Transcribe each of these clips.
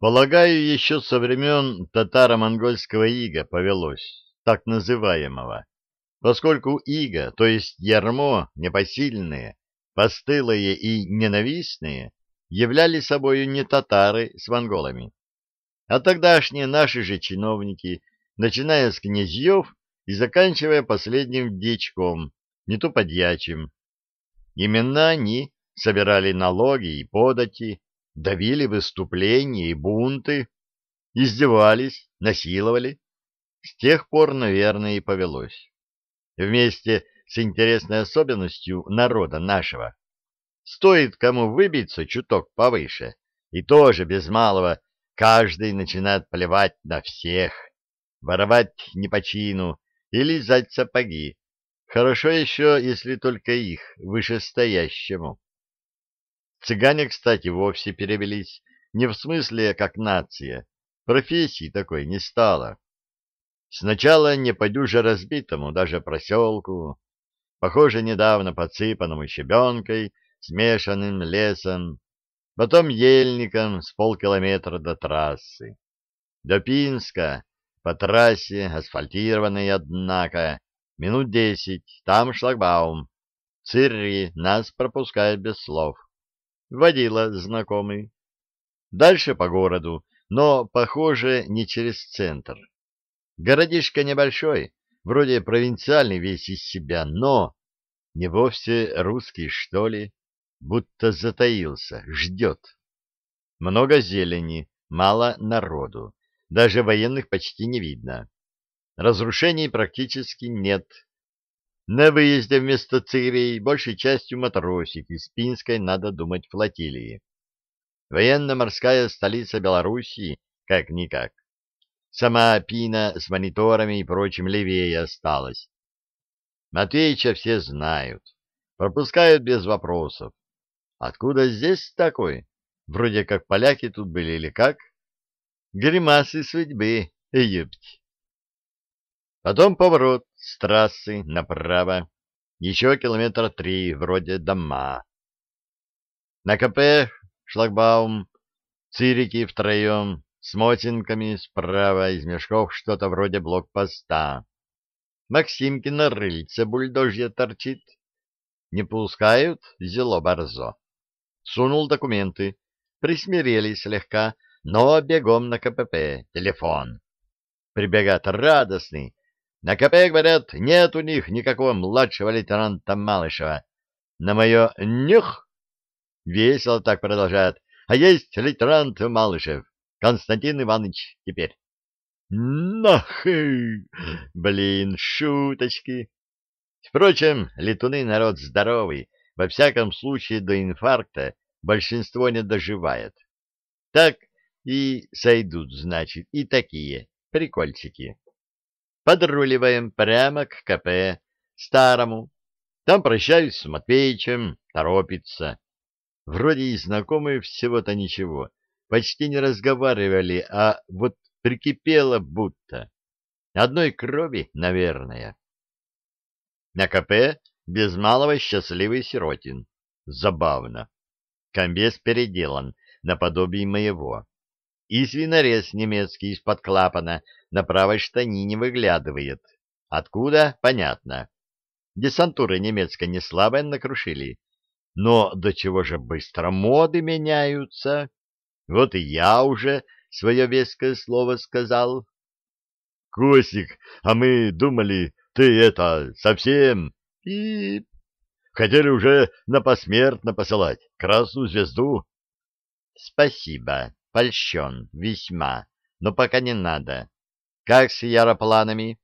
Полагаю, еще со времен татаро-монгольского ига повелось, так называемого, поскольку иго, то есть ярмо, непосильные, постылые и ненавистные, являли собою не татары с монголами, а тогдашние наши же чиновники, начиная с князьев и заканчивая последним дичком, не то подьячим. Именно они собирали налоги и подати, давили выступления и бунты, издевались, насиловали. С тех пор, наверное, и повелось. Вместе с интересной особенностью народа нашего. Стоит кому выбиться чуток повыше, и тоже без малого каждый начинает плевать на всех, воровать не по чину и лизать сапоги. Хорошо еще, если только их вышестоящему. Цыгане, кстати, вовсе перевелись не в смысле как нация. Профессии такой не стало. Сначала не подюже разбитому, даже проселку, похоже, недавно подсыпанному щебенкой, смешанным лесом, потом ельником с полкилометра до трассы. До Пинска, по трассе, асфальтированной, однако, минут десять, там шлагбаум. Цирри нас пропускает без слов водила знакомый. Дальше по городу, но, похоже, не через центр. Городишко небольшой, вроде провинциальный весь из себя, но не вовсе русский, что ли, будто затаился, ждет. Много зелени, мало народу, даже военных почти не видно. Разрушений практически нет, на выезде вместо цирей большей частью матросик из Пинской, надо думать, флотилии. Военно-морская столица Белоруссии, как-никак. Сама Пина с мониторами и прочим левее осталась. Матвеича все знают, пропускают без вопросов. Откуда здесь такой? Вроде как поляки тут были или как? Гримасы судьбы, Египте. Потом поворот с трассы направо, еще километра три, вроде дома. На КП шлагбаум, цирики втроем, с мотинками справа из мешков что-то вроде блокпоста. Максимки на рыльце бульдожье торчит. Не пускают зело борзо. Сунул документы. Присмирели слегка, но бегом на КПП. Телефон. Прибегает радостный, на КП, говорят, нет у них никакого младшего лейтенанта Малышева. На мое «нюх» весело так продолжает. А есть лейтенант Малышев, Константин Иванович теперь. Нах! Блин, шуточки. Впрочем, летуны народ здоровый, во всяком случае до инфаркта большинство не доживает. Так и сойдут, значит, и такие прикольчики подруливаем прямо к КП, старому. Там прощаюсь с Матвеичем, торопится. Вроде и знакомые всего-то ничего. Почти не разговаривали, а вот прикипело будто. Одной крови, наверное. На КП без малого счастливый Сиротин. Забавно. Комбез переделан наподобие моего. И свинорез немецкий из-под клапана на правой штанине выглядывает. Откуда? Понятно. Десантуры немецкой не слабо накрушили. Но до чего же быстро моды меняются? Вот и я уже свое веское слово сказал. — Косик, а мы думали, ты это, совсем... И хотели уже на посмертно посылать красную звезду. — Спасибо, польщен, весьма, но пока не надо. Как с яропланами?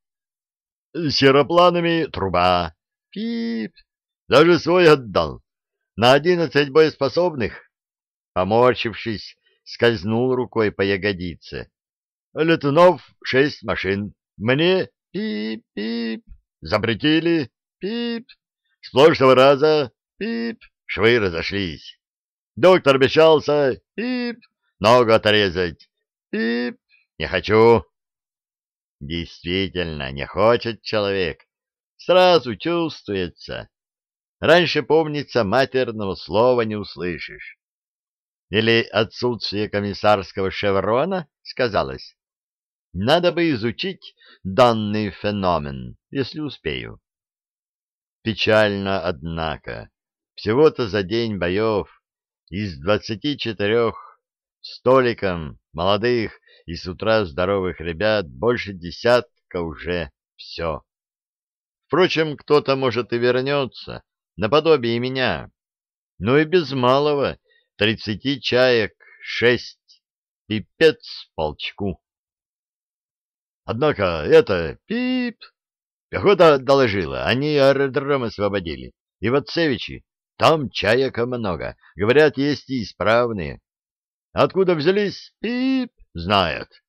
С яропланами труба. Пип. Даже свой отдал. На одиннадцать боеспособных. Поморщившись, скользнул рукой по ягодице. Летунов шесть машин. Мне пип-пип. Запретили. Пип. С прошлого раза. Пип. Швы разошлись. Доктор обещался. Пип. Ногу отрезать. Пип. Не хочу. Действительно, не хочет человек. Сразу чувствуется. Раньше, помнится, матерного слова не услышишь. Или отсутствие комиссарского шеврона сказалось? Надо бы изучить данный феномен, если успею. Печально, однако. Всего-то за день боев из двадцати четырех столиком молодых и с утра здоровых ребят больше десятка уже все. Впрочем, кто-то, может, и вернется, наподобие меня. Но и без малого тридцати чаек шесть, пипец полчку. Однако это пип. Пехота доложила, они аэродром освободили. И вот Севичи, там чаек много, говорят, есть и исправные. Откуда взялись? Пип, знает.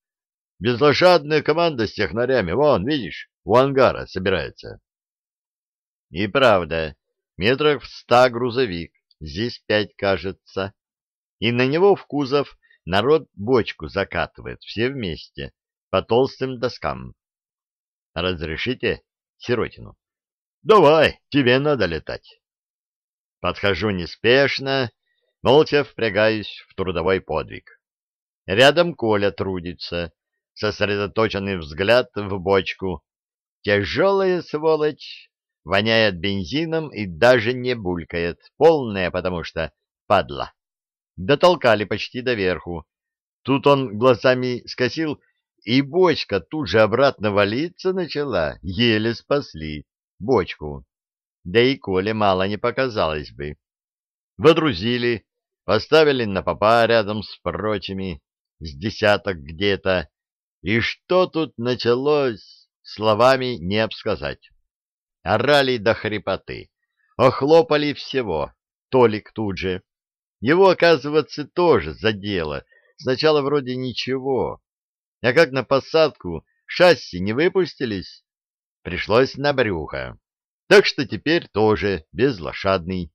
Безлошадная команда с технарями, вон, видишь, у ангара собирается. И правда, метров в ста грузовик, здесь пять, кажется. И на него в кузов народ бочку закатывает, все вместе, по толстым доскам. Разрешите Сиротину? Давай, тебе надо летать. Подхожу неспешно, молча впрягаюсь в трудовой подвиг. Рядом Коля трудится, сосредоточенный взгляд в бочку. Тяжелая сволочь, воняет бензином и даже не булькает, полная, потому что падла. Дотолкали почти доверху. Тут он глазами скосил, и бочка тут же обратно валиться начала, еле спасли бочку. Да и Коле мало не показалось бы. Водрузили, поставили на попа рядом с прочими, с десяток где-то, и что тут началось, словами не обсказать. Орали до хрипоты, охлопали всего, Толик тут же. Его, оказывается, тоже задело. Сначала вроде ничего, а как на посадку шасси не выпустились, пришлось на брюхо. Так что теперь тоже безлошадный.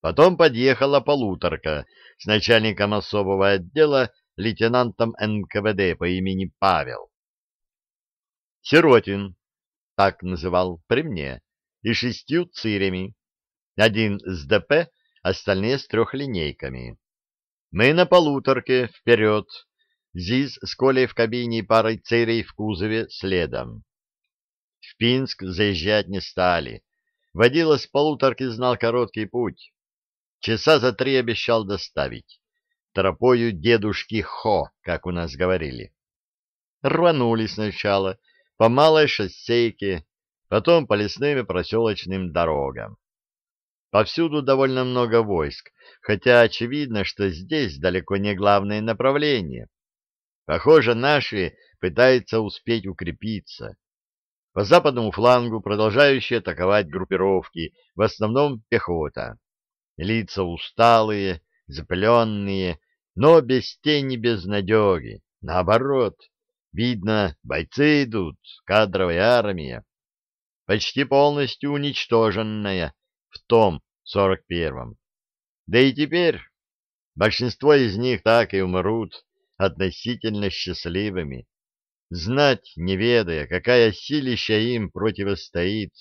Потом подъехала полуторка с начальником особого отдела лейтенантом НКВД по имени Павел. Сиротин, так называл при мне, и шестью цирями. Один с ДП, остальные с трехлинейками. Мы на полуторке вперед, ЗИС с Колей в кабине и парой цирей в кузове следом. В Пинск заезжать не стали. Водила с полуторки знал короткий путь. Часа за три обещал доставить тропою дедушки Хо, как у нас говорили. Рванули сначала по малой шоссейке, потом по лесным и проселочным дорогам. Повсюду довольно много войск, хотя очевидно, что здесь далеко не главное направление. Похоже, наши пытаются успеть укрепиться. По западному флангу продолжающие атаковать группировки, в основном пехота. Лица усталые, запыленные, но без тени безнадеги. Наоборот, видно, бойцы идут, кадровая армия, почти полностью уничтоженная в том сорок первом. Да и теперь большинство из них так и умрут относительно счастливыми, знать не ведая, какая силища им противостоит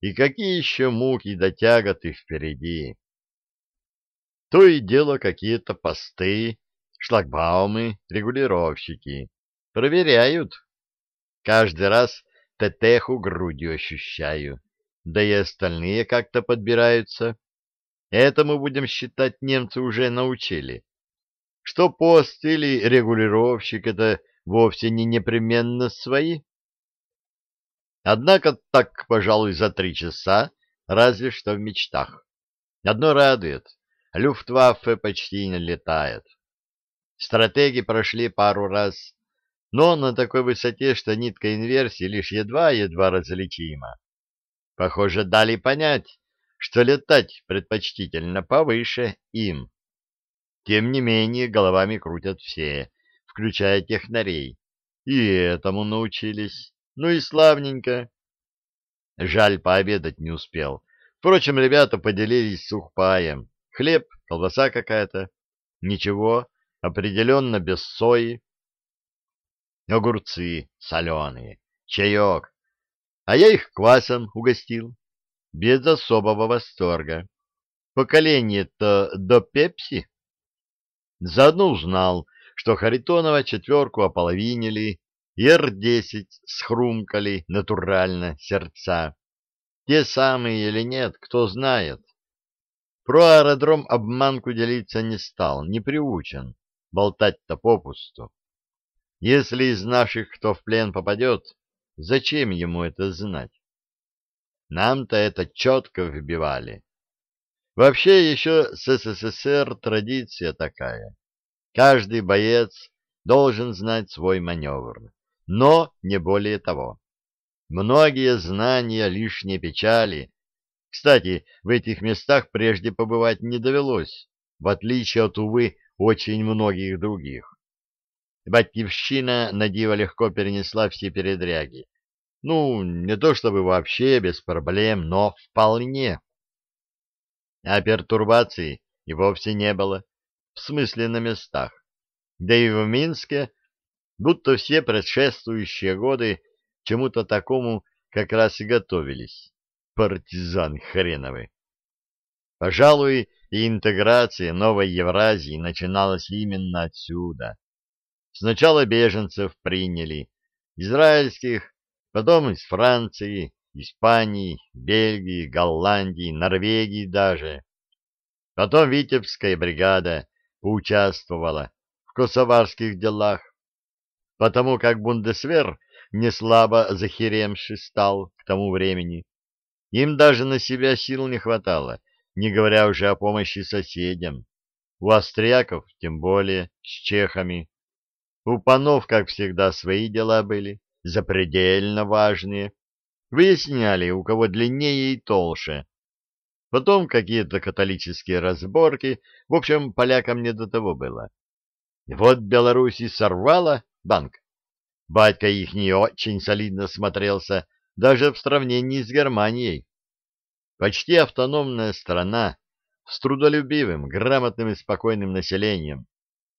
и какие еще муки да тяготы впереди. То и дело какие-то посты, шлагбаумы, регулировщики. Проверяют. Каждый раз тетеху грудью ощущаю. Да и остальные как-то подбираются. Этому, будем считать, немцы уже научили. Что пост или регулировщик — это вовсе не непременно свои. Однако так, пожалуй, за три часа, разве что в мечтах. Одно радует Люфтваффе почти не летает. Стратеги прошли пару раз, но на такой высоте, что нитка инверсии лишь едва-едва различима. Похоже, дали понять, что летать предпочтительно повыше им. Тем не менее, головами крутят все, включая технарей. И этому научились. Ну и славненько. Жаль, пообедать не успел. Впрочем, ребята поделились сухпаем. Хлеб, колбаса какая-то. Ничего, определенно без сои. Огурцы соленые, чаек. А я их квасом угостил. Без особого восторга. Поколение-то до пепси. Заодно узнал, что Харитонова четверку ополовинили, и Р-10 схрумкали натурально сердца. Те самые или нет, кто знает. Про аэродром обманку делиться не стал, не приучен, болтать-то попусту. Если из наших кто в плен попадет, зачем ему это знать? Нам-то это четко вбивали. Вообще еще с СССР традиция такая. Каждый боец должен знать свой маневр, но не более того. Многие знания лишние печали. Кстати, в этих местах прежде побывать не довелось, в отличие от, увы, очень многих других. Батьевщина на диво легко перенесла все передряги. Ну, не то чтобы вообще без проблем, но вполне. А пертурбаций и вовсе не было, в смысле на местах. Да и в Минске, будто все предшествующие годы чему-то такому как раз и готовились. Партизан хреновый. Пожалуй, и интеграция новой Евразии начиналась именно отсюда. Сначала беженцев приняли, израильских, потом из Франции, Испании, Бельгии, Голландии, Норвегии даже. Потом Витебская бригада поучаствовала в косоварских делах, потому как Бундесвер не слабо захеремши стал к тому времени. Им даже на себя сил не хватало, не говоря уже о помощи соседям. У австряков тем более, с чехами. У панов, как всегда, свои дела были, запредельно важные. Выясняли, у кого длиннее и толще. Потом какие-то католические разборки. В общем, полякам не до того было. Вот Беларусь и сорвала банк. Батька их не очень солидно смотрелся, даже в сравнении с Германией. Почти автономная страна с трудолюбивым, грамотным и спокойным населением.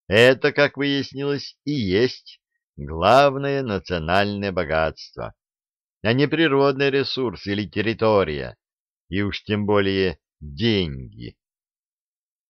Это, как выяснилось, и есть главное национальное богатство, а не природный ресурс или территория, и уж тем более деньги.